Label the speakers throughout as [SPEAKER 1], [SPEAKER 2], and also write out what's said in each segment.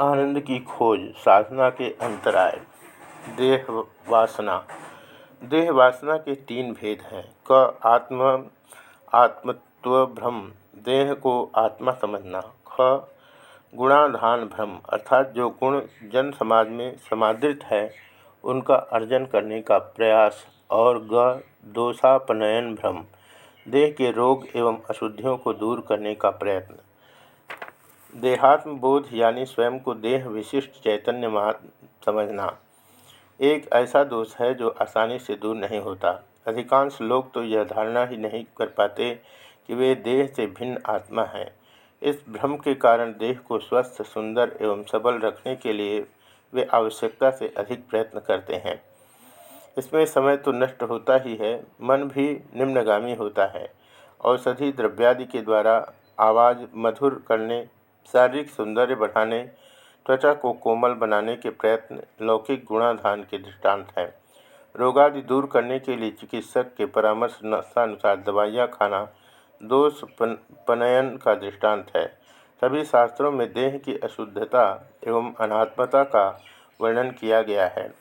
[SPEAKER 1] आनंद की खोज, साधना के अंतराय, देह वासना। देह वासना के तीन भेद हैं। क, आत्म, आत्मत्व, भ्रम। देह को आत्मा समझना। ख, गुणाधान, भ्रम। अर्थात जो गुण जन समाज में समादृत है, उनका अर्जन करने का प्रयास। और ग, दोषापनयन, भ्रम। देह के रोग एवं अशुद्धियों को दूर करने का प्रयत्न। देहात्म बोध यानी स्वयं को देह विशिष्ट चैतन्य समझना। एक ऐसा दोष है जो आसानी से दूर नहीं होता। अधिकांश लोग तो यह धारणा ही नहीं कर पाते कि वे देह से भिन्न आत्मा हैं। इस भ्रम के कारण देह को स्वस्थ, सुंदर एवं सबल रखने के लिए वे आवश्यकता से अधिक प्रयत्न करते हैं। इसमें समय तो नष्ट होता ही है, मन भी निम्नगामी होता है। औषधि द्रव्यादि के द्वारा आवाज़ मधुर करने शारीरिक सौंदर्य बढ़ाने त्वचा को कोमल बनाने के प्रयत्न लौकिक गुणाधान के दृष्टांत हैं। रोगादि दूर करने के लिए चिकित्सक के परामर्श अनुसार दवाइयाँ खाना दोष पन, पनयन का दृष्टांत है। सभी शास्त्रों में देह की अशुद्धता एवं अनात्मता का वर्णन किया गया है।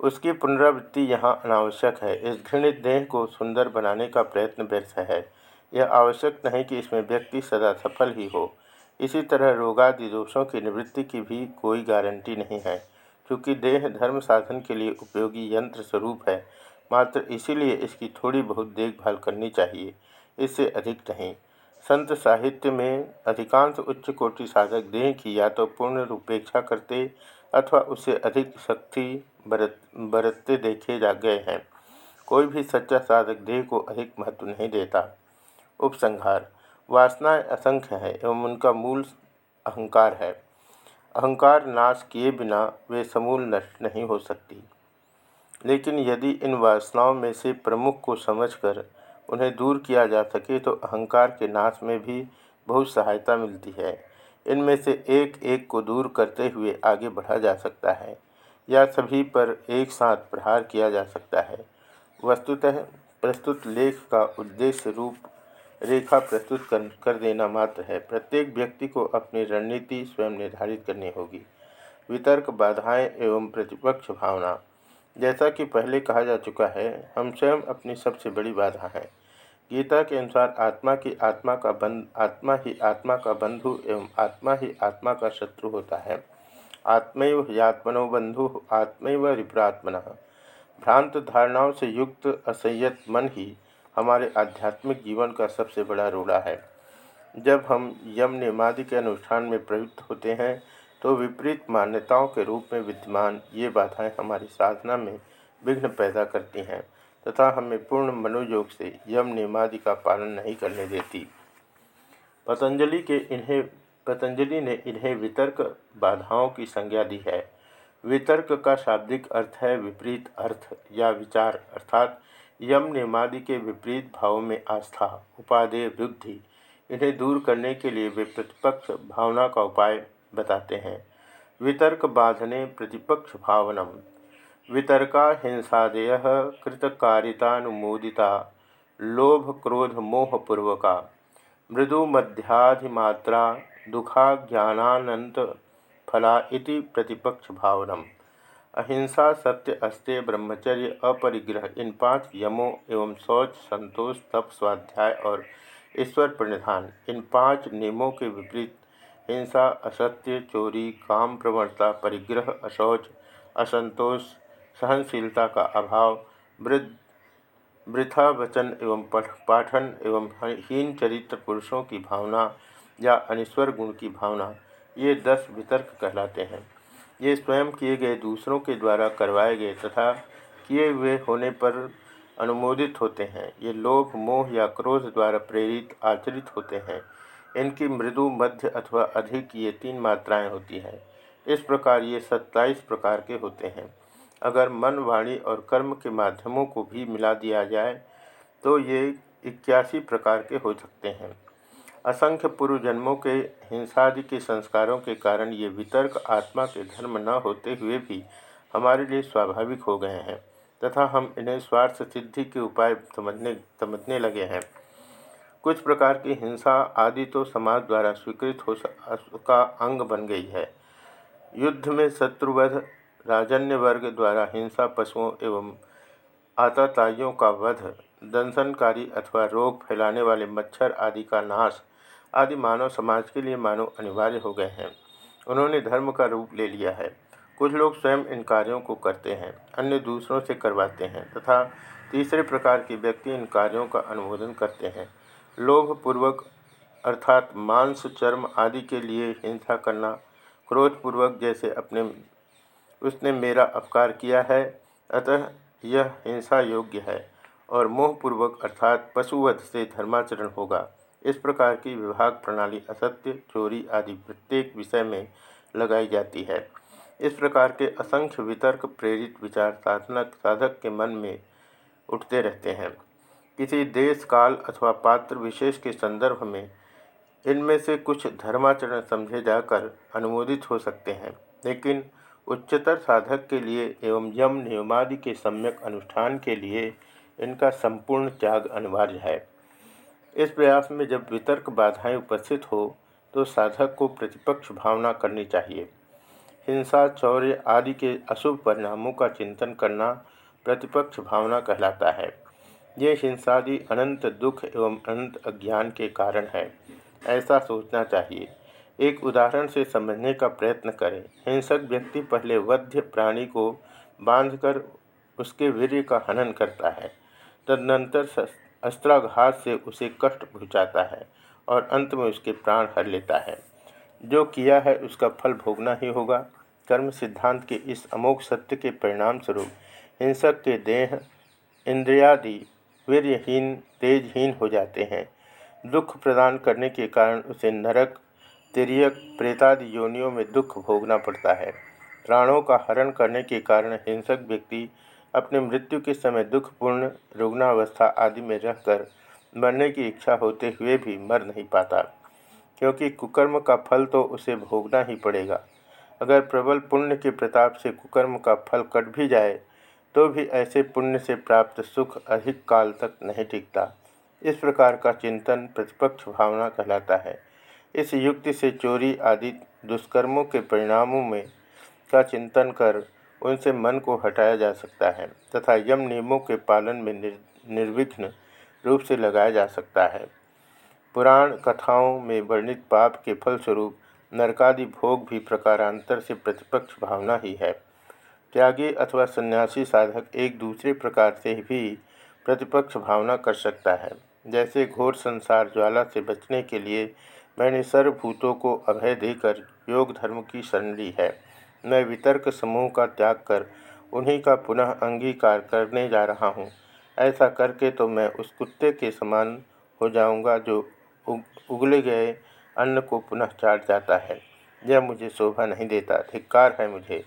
[SPEAKER 1] उसकी पुनरावृत्ति यहाँ अनावश्यक है। इस घृणित देह को सुंदर बनाने का प्रयत्न व्यर्थ है। यह आवश्यक नहीं कि इसमें व्यक्ति सदा सफल ही हो। इसी तरह रोगादि दोषों की निवृत्ति की भी कोई गारंटी नहीं है, क्योंकि देह धर्म साधन के लिए उपयोगी यंत्र स्वरूप है। मात्र इसीलिए इसकी थोड़ी बहुत देखभाल करनी चाहिए, इससे अधिक नहीं। संत साहित्य में अधिकांश उच्च कोटि साधक देह की या तो पूर्ण रूपेक्षा करते अथवा उससे अधिक शक्ति बरत, बरतते देखे जा गए हैं। कोई भी सच्चा साधक देह को अधिक महत्व नहीं देता। उपसंहार वासनाएँ असंख्य है एवं उनका मूल अहंकार है। अहंकार नाश किए बिना वे समूल नष्ट नहीं हो सकती। लेकिन यदि इन वासनाओं में से प्रमुख को समझकर उन्हें दूर किया जा सके तो अहंकार के नाश में भी बहुत सहायता मिलती है। इनमें से एक एक को दूर करते हुए आगे बढ़ा जा सकता है, या सभी पर एक साथ प्रहार किया जा सकता है। वस्तुतः, प्रस्तुत लेख का उद्देश्य रूप रेखा प्रस्तुत कर कर देना मात्र है। प्रत्येक व्यक्ति को अपनी रणनीति स्वयं निर्धारित करनी होगी। वितर्क, बाधाएँ एवं प्रतिपक्ष भावना। जैसा कि पहले कहा जा चुका है, हम स्वयं अपनी सबसे बड़ी बाधा हैं। गीता के अनुसार आत्मा की आत्मा का बंध, आत्मा ही आत्मा का बंधु एवं आत्मा ही आत्मा का शत्रु होता है। आत्मैव ह्यात्मनो बंधु, आत्मैव रिप्रात्मन। भ्रांत धारणाओं से युक्त असंयत मन ही हमारे आध्यात्मिक जीवन का सबसे बड़ा रोड़ा है। जब हम यम नियमादि के अनुष्ठान में प्रयुक्त होते हैं तो विपरीत मान्यताओं के रूप में विद्यमान ये बाधाएँ हमारी साधना में विघ्न पैदा करती हैं, तथा हमें पूर्ण मनोयोग से यम नियमादि का पालन नहीं करने देती। पतंजलि के इन्हें, पतंजलि ने इन्हें वितर्क बाधाओं की संज्ञा दी है। वितर्क का शाब्दिक अर्थ है विपरीत अर्थ या विचार, अर्थात यम नियमादि के विपरीत भावों में आस्था, उपादेय, वृद्धि, इन्हें दूर करने के लिए वे प्रतिपक्ष भावना का उपाय बताते हैं। वितर्क बाधने प्रतिपक्ष भावनम। वितर्का हिंसादय कृतकारितानुमोदिता, लोभ क्रोध मोहपूर्वका मृदु मध्याधिमात्रा दुखा ज्ञानानंत फला इति प्रतिपक्ष भावनम। अहिंसा, सत्य अस्त्य ब्रह्मचर्य, अपरिग्रह, इन पाँच यमों एवं शौच, संतोष, तप, स्वाध्याय और ईश्वर प्रणिधान। इन पाँच नियमों के विपरीत हिंसा, असत्य, चोरी, काम, प्रवणता, परिग्रह, अशौच, असंतोष, सहनशीलता का अभाव, वृद्ध, वृथा वचन एवं पाठन एवं हीन चरित्र पुरुषों की भावना या अनिश्वर गुण की भावना, ये दस वितर्क कहलाते हैं। ये स्वयं किए गए दूसरों के द्वारा करवाए गए तथा किए हुए होने पर अनुमोदित होते हैं। ये लोभ, मोह या क्रोध द्वारा प्रेरित, आचरित होते हैं। इनकी मृदु, मध्य अथवा अधिक ये तीन मात्राएँ होती हैं। इस प्रकार ये सत्ताईस प्रकार के होते हैं। अगर मन, वाणी और कर्म के माध्यमों को भी मिला दिया जाए तो ये इक्यासी प्रकार के हो सकते हैं। असंख्य पूर्व जन्मों के हिंसादि के संस्कारों के कारण ये वितर्क आत्मा के धर्म न होते हुए भी हमारे लिए स्वाभाविक हो गए हैं, तथा हम इन्हें स्वार्थ सिद्धि के उपाय समझने समझने लगे हैं। कुछ प्रकार की हिंसा आदि तो समाज द्वारा स्वीकृत हो का अंग बन गई है। युद्ध में शत्रुवध राजन्य वर्ग द्वारा हिंसा, पशुओं एवं आताताइयों का वध, दंशनकारी अथवा रोग फैलाने वाले मच्छर आदि का नाश आदि मानव समाज के लिए मानव अनिवार्य हो गए हैं। उन्होंने धर्म का रूप ले लिया है। कुछ लोग स्वयं इन कार्यों को करते हैं, अन्य दूसरों से करवाते हैं, तथा तीसरे प्रकार के व्यक्ति इन कार्यों का अनुमोदन करते हैं। लोभपूर्वक, अर्थात मांस, चर्म आदि के लिए हिंसा करना, क्रोधपूर्वक जैसे अपने, उसने मेरा अपकार किया है, अतः यह हिंसा योग्य है, और मोहपूर्वक, अर्थात पशुवध से धर्माचरण होगा। इस प्रकार की विभाग प्रणाली असत्य, चोरी आदि प्रत्येक विषय में लगाई जाती है। इस प्रकार के असंख्य वितर्क, प्रेरित विचार साधनक, साधक के मन में उठते रहते हैं। किसी देश, काल अथवा पात्र विशेष के संदर्भ में इनमें से कुछ धर्माचरण समझे जाकर अनुमोदित हो सकते हैं। लेकिन उच्चतर साधक के लिए एवं यम नियमादि के सम्यक अनुष्ठान के लिए इनका संपूर्ण त्याग अनिवार्य है। इस प्रयास में जब वितर्क बाधाएँ उपस्थित हो तो साधक को प्रतिपक्ष भावना करनी चाहिए। हिंसा, चौर्य आदि के अशुभ परिणामों का चिंतन करना प्रतिपक्ष भावना कहलाता है। ये हिंसादि अनंत दुख एवं अनंत अज्ञान के कारण है। ऐसा सोचना चाहिए। एक उदाहरण से समझने का प्रयत्न करें। हिंसक व्यक्ति पहले वध्य प्राणी को बांधकर उसके वीर्य का हनन करता है। तदनंतर अस्त्राघात से उसे कष्ट पहुँचाता है और अंत में उसके प्राण हर लेता है। जो किया है, उसका फल भोगना ही होगा। कर्म सिद्धांत के इस अमोघ सत्य के परिणाम स्वरूप हिंसक के देह, इंद्रियादि वीरहीन तेजहीन हो जाते हैं। दुख प्रदान करने के कारण उसे नरक तिरक प्रेतादि योनियों में दुख भोगना पड़ता है। प्राणों का हरण करने के कारण हिंसक व्यक्ति अपने मृत्यु के समय दुखपूर्ण, रुग्णावस्था आदि में रहकर मरने की इच्छा होते हुए भी मर नहीं पाता। क्योंकि कुकर्म का फल तो उसे भोगना ही पड़ेगा। अगर प्रबल पुण्य के प्रताप से कुकर्म का फल कट भी जाए तो भी ऐसे पुण्य से प्राप्त सुख अधिक काल तक नहीं टिकता। इस प्रकार का चिंतन प्रतिपक्ष भावना कहलाता है। इस युक्ति से चोरी आदि दुष्कर्मों के परिणामों में का चिंतन कर उनसे मन को हटाया जा सकता है तथा यम नियमों के पालन में निर, निर्विघ्न रूप से लगाया जा सकता है। पुराण कथाओं में वर्णित पाप के फलस्वरूप नरकादि भोग भी प्रकारांतर से प्रतिपक्ष भावना ही है। त्यागी अथवा सन्यासी साधक एक दूसरे प्रकार से भी प्रतिपक्ष भावना कर सकता है। जैसे घोर संसार ज्वाला से बचने के लिए मैंने सर्वभूतों को अभय देकर योग धर्म की शरण ली है। मैं वितर्क समूह का त्याग कर उन्हीं का पुनः अंगीकार करने जा रहा हूँ। ऐसा करके तो मैं उस कुत्ते के समान हो जाऊँगा जो उगले गए अन्न को पुनः चाट जाता है। यह मुझे शोभा नहीं देता, धिक्कार है मुझे।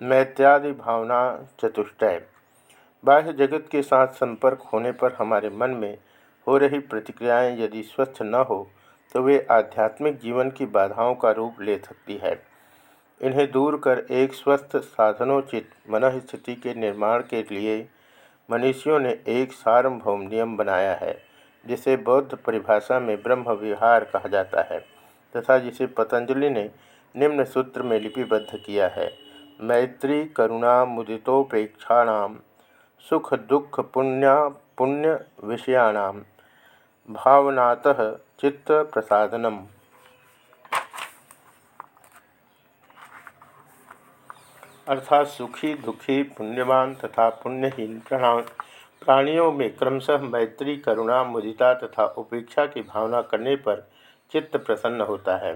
[SPEAKER 1] मैत्यादि भावना चतुष्टय बाह्य जगत के साथ संपर्क होने पर हमारे मन में हो रही प्रतिक्रियाएँ यदि स्वस्थ न हो तो वे आध्यात्मिक जीवन की बाधाओं का रूप ले सकती है। इन्हें दूर कर एक स्वस्थ साधनोचित मन स्थिति के निर्माण के लिए मनीषियों ने एक सार्वभौम नियम बनाया है, जिसे बौद्ध परिभाषा में ब्रह्म विहार कहा जाता है, तथा जिसे पतंजलि ने निम्न सूत्र में लिपिबद्ध किया है। मैत्री करुणा मुदितोपेक्षाण सुख दुख पुण्य पुण्य विषयाणाम भावनातः चित्त प्रसादनम अर्थात सुखी, दुखी, पुण्यवान तथा पुण्यहीन प्राणियों में क्रमशः मैत्री, करुणा, मुदिता तथा उपेक्षा की भावना करने पर चित्त प्रसन्न होता है।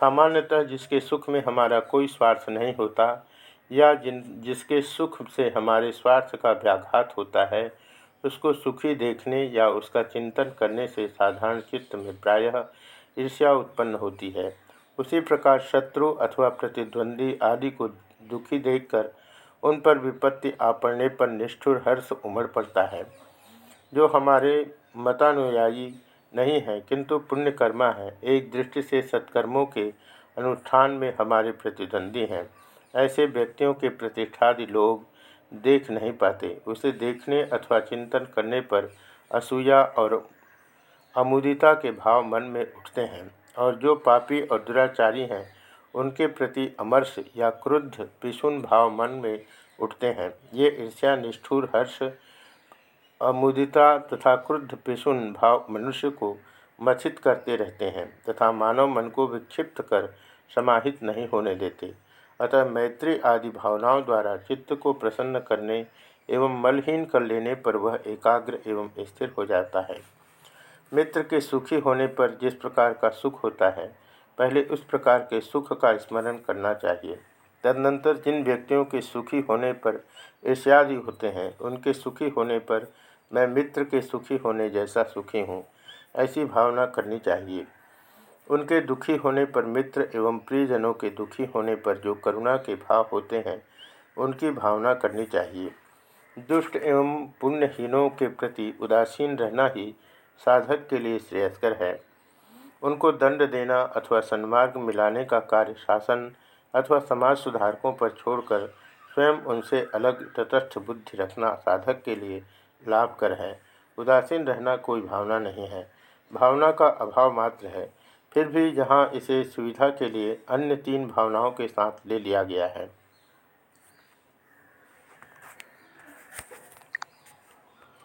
[SPEAKER 1] सामान्यतः जिसके सुख में हमारा कोई स्वार्थ नहीं होता या जिन, जिसके सुख से हमारे स्वार्थ का व्याघात होता है, उसको सुखी देखने या उसका चिंतन करने से साधारण चित्त में प्रायः ईर्ष्या उत्पन्न होती है। उसी प्रकार शत्रु अथवा प्रतिद्वंदी आदि को दुखी देखकर उन पर विपत्ति आ पड़ने पर निष्ठुर हर्ष उमड़ पड़ता है। जो हमारे मतानुयायी नहीं है, किंतु पुण्यकर्मा है, एक दृष्टि से सत्कर्मों के अनुष्ठान में हमारे प्रतिद्वंदी हैं। ऐसे व्यक्तियों के प्रतिष्ठादि लोग देख नहीं पाते। उसे देखने अथवा चिंतन करने पर असूया और अमुदिता के भाव मन में उठते हैं। और जो पापी और दुराचारी हैं उनके प्रति अमर्ष या क्रुद्ध पिशुन भाव मन में उठते हैं। ये ईर्ष्या, निष्ठुर, हर्ष, अमुदिता तथा क्रुद्ध पिशुन भाव मनुष्य को मथित करते रहते हैं तथा मानव मन को विक्षिप्त कर समाहित नहीं होने देते। अतः मैत्री आदि भावनाओं द्वारा चित्त को प्रसन्न करने एवं मलहीन कर लेने पर वह एकाग्र एवं स्थिर हो जाता है। मित्र के सुखी होने पर जिस प्रकार का सुख होता है पहले उस प्रकार के सुख का स्मरण करना चाहिए। तदनंतर जिन व्यक्तियों के सुखी होने पर ईर्ष्यादि होते हैं, उनके सुखी होने पर मैं मित्र के सुखी होने जैसा सुखी हूँ, ऐसी भावना करनी चाहिए। उनके दुखी होने पर मित्र एवं प्रियजनों के दुखी होने पर जो करुणा के भाव होते हैं, उनकी भावना करनी चाहिए। दुष्ट एवं पुण्यहीनों के प्रति उदासीन रहना ही साधक के लिए श्रेयस्कर है। उनको दंड देना अथवा सन्मार्ग मिलाने का कार्य शासन अथवा समाज सुधारकों पर छोड़कर स्वयं उनसे अलग तटस्थ बुद्धि रखना साधक के लिए लाभकर है। उदासीन रहना कोई भावना नहीं है। भावना का अभाव मात्र है। फिर भी यहाँ इसे सुविधा के लिए अन्य तीन भावनाओं के साथ ले लिया गया है।